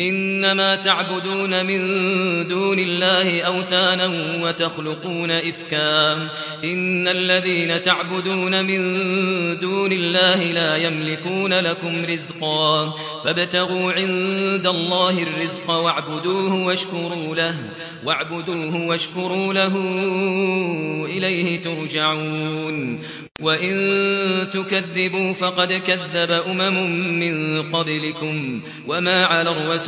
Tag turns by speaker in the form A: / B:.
A: إنما تعبدون من دون الله أوثانا وتخلقون إفكا. إن الذين تعبدون من دون الله لا يملكون لكم رزقا. فابتغوا عند الله الرزق واعبدوه واشكروا له واعبدوه واشكروا له إليه ترجعون. وإن تكذبوا فقد كذب أمم من قبلكم. وما على الرسول